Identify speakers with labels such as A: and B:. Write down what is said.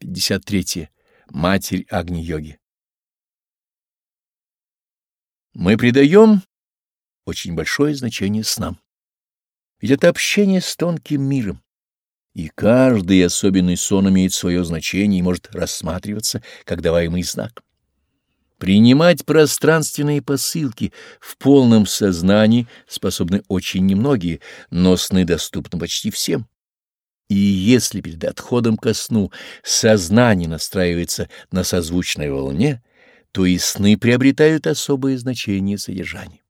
A: 53. Матерь Агни-йоги. Мы придаем очень большое значение снам. Ведь это общение с тонким миром. И каждый особенный сон имеет свое значение и может рассматриваться как даваемый знак. Принимать пространственные посылки в полном сознании способны очень немногие, но сны доступны почти всем. И если перед отходом ко сну сознание настраивается на созвучной волне, то и сны приобретают особое значение содержания.